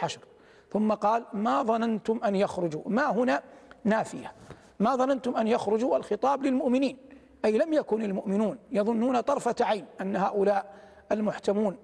الحشر. ثم قال ما ظننتم أن يخرجوا؟ ما هنا نافية. ما ظننتم أن يخرجوا؟ الخطاب للمؤمنين. أي لم يكن المؤمنون يظنون طرفة عين أن هؤلاء المحتمون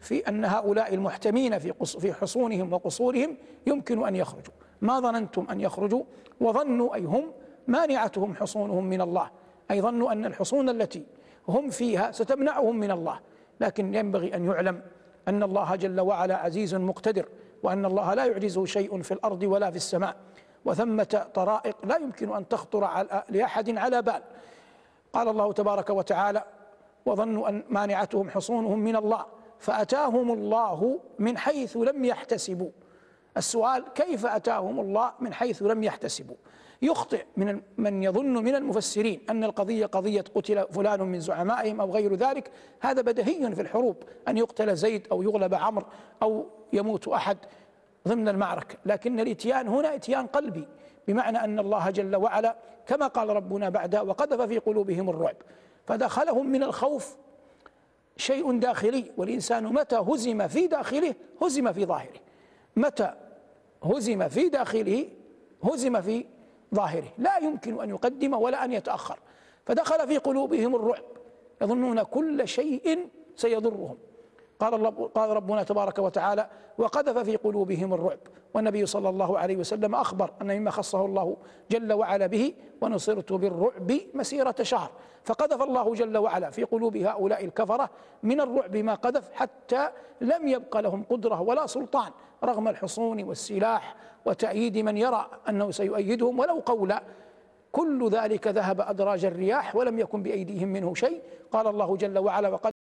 في أن هؤلاء المحتمين في في حصونهم وقصورهم يمكن أن يخرجوا. ما ظننتم أن يخرجوا؟ وظنوا أي هم مانعتهم حصونهم من الله. أي ظنوا أن الحصون التي هم فيها ستمنعهم من الله. لكن ينبغي أن يعلم أن الله جل وعلا عزيز مقتدر وأن الله لا يعجزه شيء في الأرض ولا في السماء. وثمة طرائق لا يمكن أن تخطر على لأحد على بال. قال الله تبارك وتعالى وظنوا أن مانعتهم حصونهم من الله فأتاهم الله من حيث لم يحتسبوا. السؤال كيف أتاهم الله من حيث لم يحتسبوا؟ يخطئ من من يظن من المفسرين أن القضية قضية قتل فلان من زعمائهم أو غير ذلك. هذا بدهي في الحروب أن يقتل زيد أو يغلب عمرو أو يموت أحد ضمن المعركة. لكن الإتيان هنا إتيان قلبي بمعنى أن الله جل وعلا كما قال ربنا بعدها وقذف في قلوبهم الرعب. فدخلهم من الخوف شيء داخلي والإنسان متى هزم في داخله هزم في ظاهره. متى هزم في داخله هزم في ظاهره. لا يمكن أن يقدم ولا أن يتأخر. فدخل في قلوبهم الرعب يظنون كل شيء سيضرهم. قال الله قال ربنا تبارك وتعالى وقذف في قلوبهم الرعب. والنبي صلى الله عليه وسلم أخبر أن مما خصه الله جل وعلا به ونصرت بالرعب مسيرة شهر. فقذف الله جل وعلا في قلوب هؤلاء الكفرة من الرعب ما قذف حتى لم يبق لهم قدرة ولا سلطان رغم الحصون والسلاح وتأييد من يرى أنه سيؤيدهم. ولو قولا كل ذلك ذهب أدراج الرياح ولم يكن بأيديهم منه شيء. قال الله جل وعلا وقد